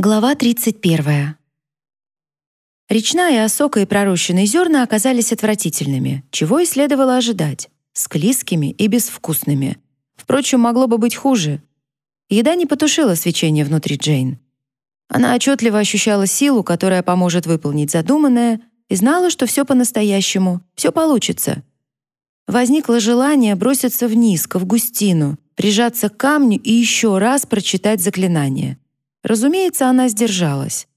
Глава 31. Речная осока и пророщенные зерна оказались отвратительными, чего и следовало ожидать, склизкими и безвкусными. Впрочем, могло бы быть хуже. Еда не потушила свечение внутри Джейн. Она отчетливо ощущала силу, которая поможет выполнить задуманное, и знала, что все по-настоящему, все получится. Возникло желание броситься вниз, к Августину, прижаться к камню и еще раз прочитать заклинание — Разумеется, она сдержалась.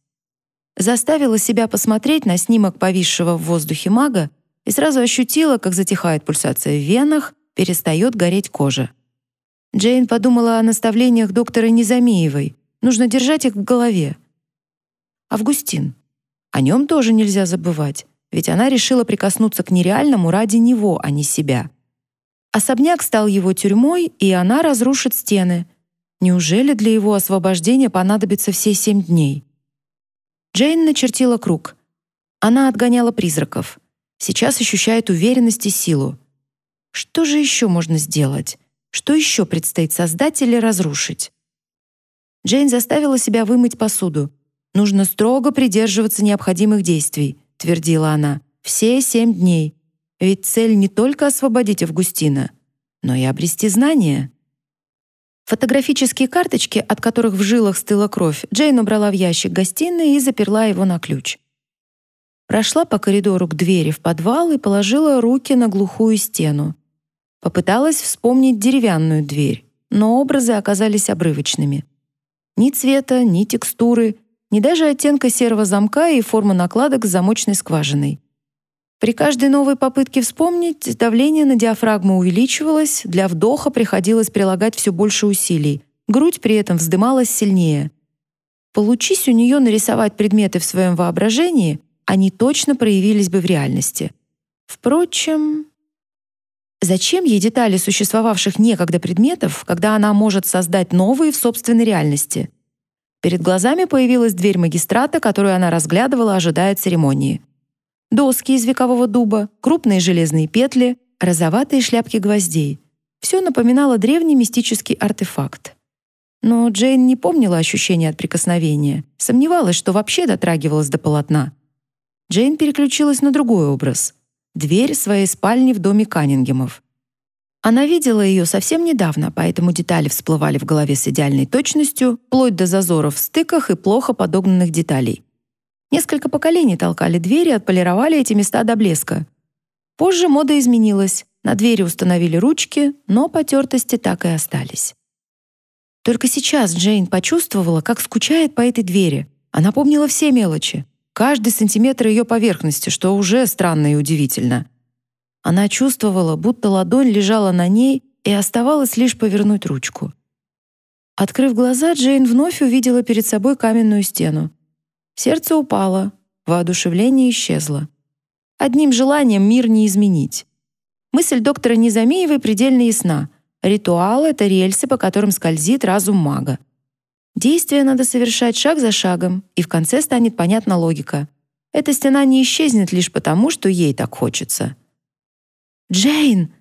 Заставила себя посмотреть на снимок повисшего в воздухе мага и сразу ощутила, как затихает пульсация в венах, перестает гореть кожа. Джейн подумала о наставлениях доктора Незамеевой. Нужно держать их в голове. Августин. О нем тоже нельзя забывать, ведь она решила прикоснуться к нереальному ради него, а не себя. Особняк стал его тюрьмой, и она разрушит стены, Неужели для его освобождения понадобится все семь дней? Джейн начертила круг. Она отгоняла призраков. Сейчас ощущает уверенность и силу. Что же еще можно сделать? Что еще предстоит создать или разрушить? Джейн заставила себя вымыть посуду. Нужно строго придерживаться необходимых действий, твердила она. Все семь дней. Ведь цель не только освободить Августина, но и обрести знания. Фотографические карточки, от которых в жилах стыла кровь, Джейн убрала в ящик гостиной и заперла его на ключ. Прошла по коридору к двери в подвал и положила руки на глухую стену. Попыталась вспомнить деревянную дверь, но образы оказались обрывочными. Ни цвета, ни текстуры, ни даже оттенка серого замка и формы накладок с замочной скважиной. При каждой новой попытке вспомнить давление на диафрагму увеличивалось, для вдоха приходилось прилагать все больше усилий. Грудь при этом вздымалась сильнее. Получись у нее нарисовать предметы в своем воображении, они точно проявились бы в реальности. Впрочем, зачем ей детали существовавших некогда предметов, когда она может создать новые в собственной реальности? Перед глазами появилась дверь магистрата, которую она разглядывала, ожидая церемонии доски из векового дуба, крупные железные петли, розоватые шляпки гвоздей. Все напоминало древний мистический артефакт. Но Джейн не помнила ощущения от прикосновения, сомневалась, что вообще дотрагивалась до полотна. Джейн переключилась на другой образ — дверь своей спальни в доме Каннингемов. Она видела ее совсем недавно, поэтому детали всплывали в голове с идеальной точностью, вплоть до зазоров в стыках и плохо подогнанных деталей. Несколько поколений толкали двери, отполировали эти места до блеска. Позже мода изменилась. На двери установили ручки, но потертости так и остались. Только сейчас Джейн почувствовала, как скучает по этой двери. Она помнила все мелочи, каждый сантиметр ее поверхности, что уже странно и удивительно. Она чувствовала, будто ладонь лежала на ней, и оставалось лишь повернуть ручку. Открыв глаза, Джейн вновь увидела перед собой каменную стену. Сердце упало, воодушевление исчезло. Одним желанием мир не изменить. Мысль доктора Незамеевой предельно ясна. Ритуал — это рельсы, по которым скользит разум мага. Действие надо совершать шаг за шагом, и в конце станет понятна логика. Эта стена не исчезнет лишь потому, что ей так хочется. «Джейн!»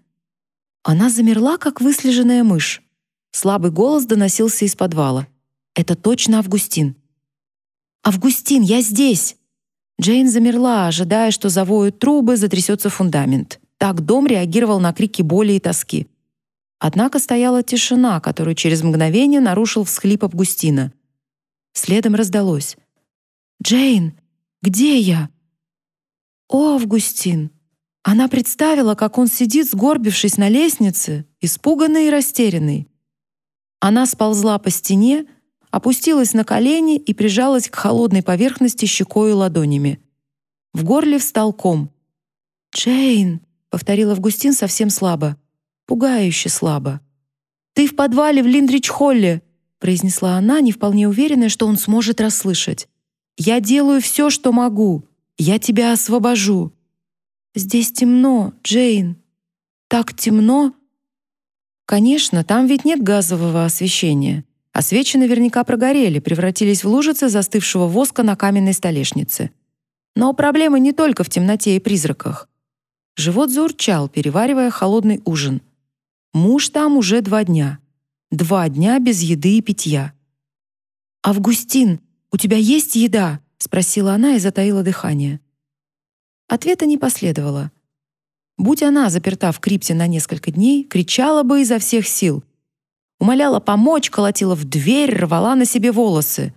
Она замерла, как выслеженная мышь. Слабый голос доносился из подвала. «Это точно Августин. «Августин, я здесь!» Джейн замерла, ожидая, что завоют трубы, затрясется фундамент. Так дом реагировал на крики боли и тоски. Однако стояла тишина, которую через мгновение нарушил всхлип Августина. Следом раздалось. «Джейн, где я?» «О, Августин!» Она представила, как он сидит, сгорбившись на лестнице, испуганный и растерянный. Она сползла по стене, опустилась на колени и прижалась к холодной поверхности щекой и ладонями. В горле встал ком. «Джейн», — повторил Августин совсем слабо, пугающе слабо. «Ты в подвале в Линдрич-холле», — произнесла она, не вполне уверенная, что он сможет расслышать. «Я делаю все, что могу. Я тебя освобожу». «Здесь темно, Джейн. Так темно». Конечно, там ведь нет газового освещения а свечи наверняка прогорели, превратились в лужицы застывшего воска на каменной столешнице. Но проблема не только в темноте и призраках. Живот заурчал, переваривая холодный ужин. Муж там уже два дня. Два дня без еды и питья. «Августин!» у тебя есть еда?» — спросила она и затаила дыхание. Ответа не последовало. Будь она заперта в крипте на несколько дней, кричала бы изо всех сил. Умоляла помочь, колотила в дверь, рвала на себе волосы.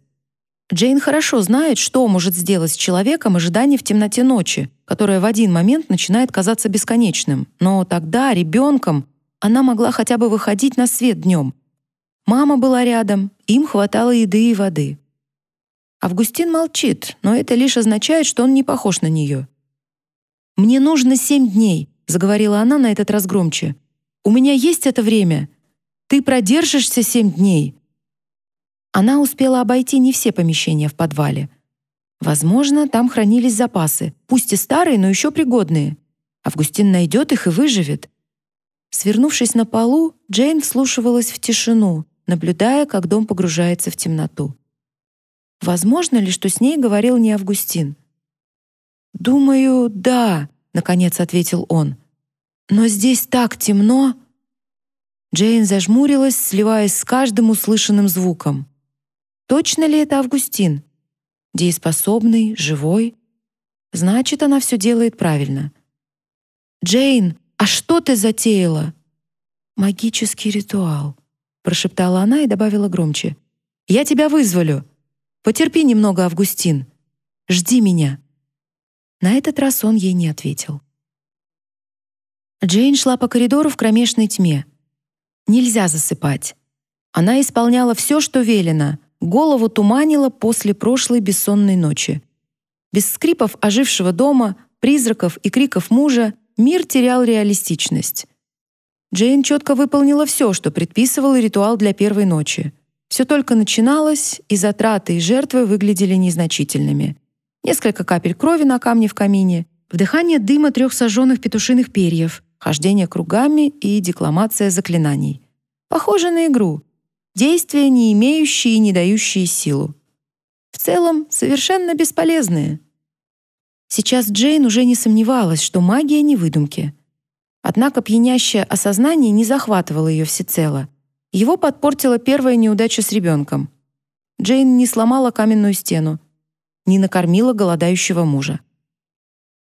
Джейн хорошо знает, что может сделать с человеком ожидание в темноте ночи, которое в один момент начинает казаться бесконечным. Но тогда, ребенком, она могла хотя бы выходить на свет днем. Мама была рядом, им хватало еды и воды. Августин молчит, но это лишь означает, что он не похож на нее. «Мне нужно семь дней», — заговорила она на этот раз громче. «У меня есть это время. Ты продержишься семь дней». Она успела обойти не все помещения в подвале. Возможно, там хранились запасы, пусть и старые, но еще пригодные. Августин найдет их и выживет. Свернувшись на полу, Джейн вслушивалась в тишину, наблюдая, как дом погружается в темноту. Возможно ли, что с ней говорил не Августин? «Думаю, да», — наконец ответил он. «Но здесь так темно». Джейн зажмурилась, сливаясь с каждым услышанным звуком. Точно ли это Августин? Дееспособный, живой? Значит, она все делает правильно. «Джейн, а что ты затеяла?» «Магический ритуал», — прошептала она и добавила громче. «Я тебя вызволю. Потерпи немного, Августин. Жди меня». На этот раз он ей не ответил. Джейн шла по коридору в кромешной тьме. Нельзя засыпать. Она исполняла все, что велено, Голову туманило после прошлой бессонной ночи. Без скрипов ожившего дома, призраков и криков мужа мир терял реалистичность. Джейн четко выполнила все, что предписывал ритуал для первой ночи. Все только начиналось, и затраты и жертвы выглядели незначительными. Несколько капель крови на камне в камине, вдыхание дыма трех сожженных петушиных перьев, хождение кругами и декламация заклинаний. Похоже на игру — действия, не имеющие и не дающие силу. В целом, совершенно бесполезные. Сейчас Джейн уже не сомневалась, что магия не выдумки. Однако пьянящее осознание не захватывало ее всецело. Его подпортила первая неудача с ребенком. Джейн не сломала каменную стену, не накормила голодающего мужа.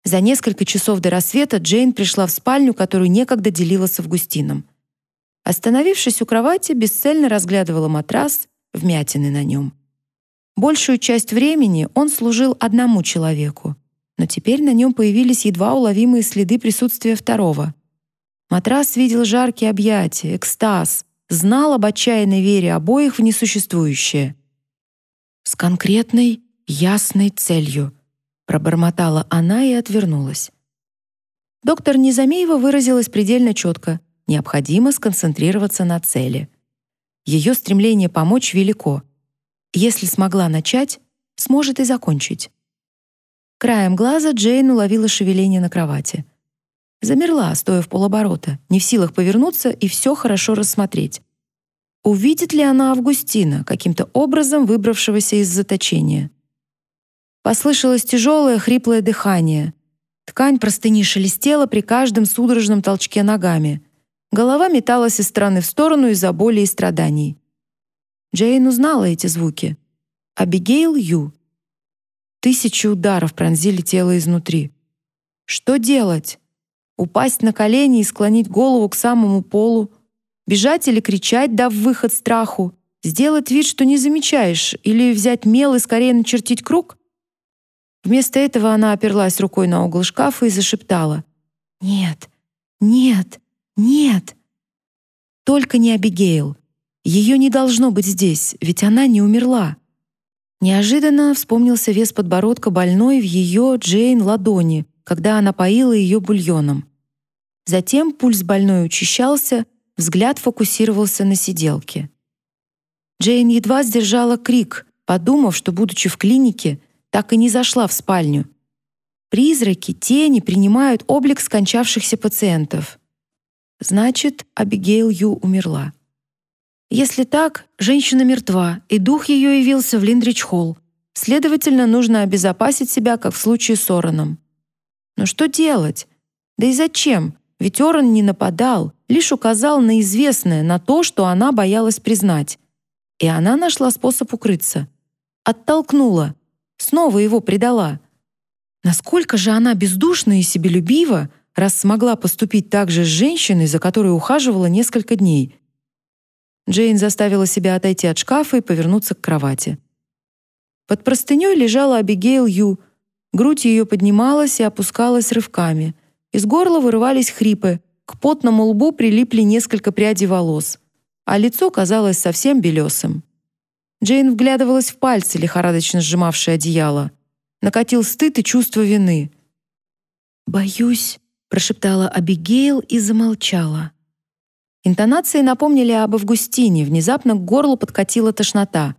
За несколько часов до рассвета Джейн пришла в спальню, которую некогда делила с Августином. Остановившись у кровати, бесцельно разглядывала матрас, вмятины на нем. Большую часть времени он служил одному человеку, но теперь на нем появились едва уловимые следы присутствия второго. Матрас видел жаркие объятия, экстаз, знал об отчаянной вере обоих в несуществующее. С конкретной, ясной целью, пробормотала она и отвернулась. Доктор Незамеева выразилась предельно четко — необходимо сконцентрироваться на цели. Ее стремление помочь велико. Если смогла начать, сможет и закончить. Краем глаза Джейн уловила шевеление на кровати. Замерла, стоя в полоборота, не в силах повернуться и все хорошо рассмотреть. Увидит ли она Августина, каким-то образом выбравшегося из заточения? Послышалось тяжелое, хриплое дыхание. Ткань простыни шелестела при каждом судорожном толчке ногами. Голова металась из стороны в сторону из-за боли и страданий. Джейн узнала эти звуки. Абигейл Ю. Тысячи ударов пронзили тело изнутри. Что делать? Упасть на колени и склонить голову к самому полу? Бежать или кричать, дав выход страху? Сделать вид, что не замечаешь? Или взять мел и скорее начертить круг? Вместо этого она оперлась рукой на угол шкафа и зашептала. «Нет, нет, нет. Только не Абигейл. Ее не должно быть здесь, ведь она не умерла. Неожиданно вспомнился вес подбородка больной в ее, Джейн, ладони, когда она поила ее бульоном. Затем пульс больной учащался, взгляд фокусировался на сиделке. Джейн едва сдержала крик, подумав, что, будучи в клинике, так и не зашла в спальню. Призраки, тени принимают облик скончавшихся пациентов. Значит, Абигейл Ю умерла. Если так, женщина мертва, и дух ее явился в Линдрич-холл. Следовательно, нужно обезопасить себя, как в случае с Ороном. Но что делать? Да и зачем? Ведь Орон не нападал, лишь указал на известное, на то, что она боялась признать. И она нашла способ укрыться. Оттолкнула. Снова его предала. Насколько же она бездушна и себелюбива, раз смогла поступить так же с женщиной, за которой ухаживала несколько дней. Джейн заставила себя отойти от шкафа и повернуться к кровати. Под простыней лежала Абигейл Ю. Грудь ее поднималась и опускалась рывками. Из горла вырывались хрипы, к потному лбу прилипли несколько прядей волос, а лицо казалось совсем белесым. Джейн вглядывалась в пальцы, лихорадочно сжимавшие одеяло. Накатил стыд и чувство вины. «Боюсь», — прошептала Абигейл и замолчала. Интонации напомнили об Августине, внезапно к горлу подкатила тошнота.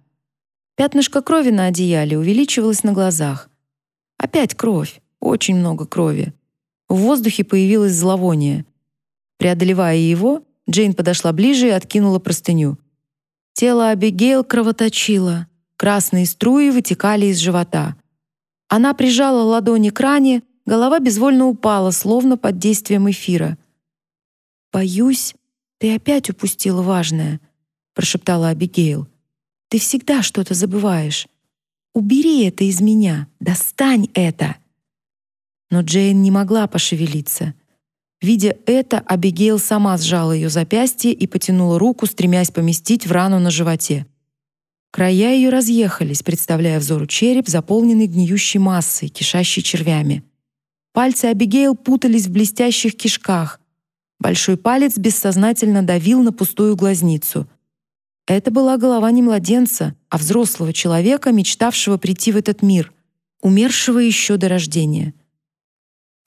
Пятнышко крови на одеяле увеличивалось на глазах. Опять кровь, очень много крови. В воздухе появилось зловоние. Преодолевая его, Джейн подошла ближе и откинула простыню. Тело Абигейл кровоточило. Красные струи вытекали из живота. Она прижала ладони к ране, голова безвольно упала, словно под действием эфира. «Боюсь, ты опять упустила важное», — прошептала Абигейл. «Ты всегда что-то забываешь. Убери это из меня, достань это». Но Джейн не могла пошевелиться. Видя это, Абигейл сама сжала ее запястье и потянула руку, стремясь поместить в рану на животе. Края ее разъехались, представляя взору череп, заполненный гниющей массой, кишащей червями. Пальцы Абигейл путались в блестящих кишках. Большой палец бессознательно давил на пустую глазницу. Это была голова не младенца, а взрослого человека, мечтавшего прийти в этот мир, умершего еще до рождения.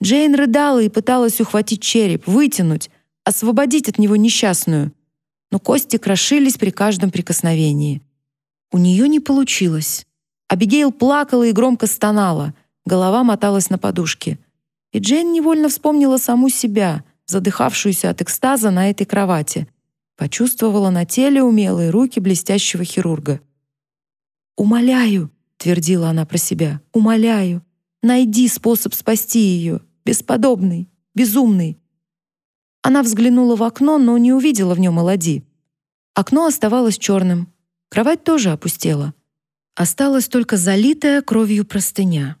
Джейн рыдала и пыталась ухватить череп, вытянуть, освободить от него несчастную, но кости крошились при каждом прикосновении. У нее не получилось. Абигейл плакала и громко стонала, голова моталась на подушке. И Джейн невольно вспомнила саму себя, задыхавшуюся от экстаза на этой кровати. Почувствовала на теле умелые руки блестящего хирурга. «Умоляю», — твердила она про себя, — «умоляю, найди способ спасти ее, бесподобный, безумный». Она взглянула в окно, но не увидела в нем Элади. Окно оставалось черным, Кровать тоже опустела. Осталась только залитая кровью простыня.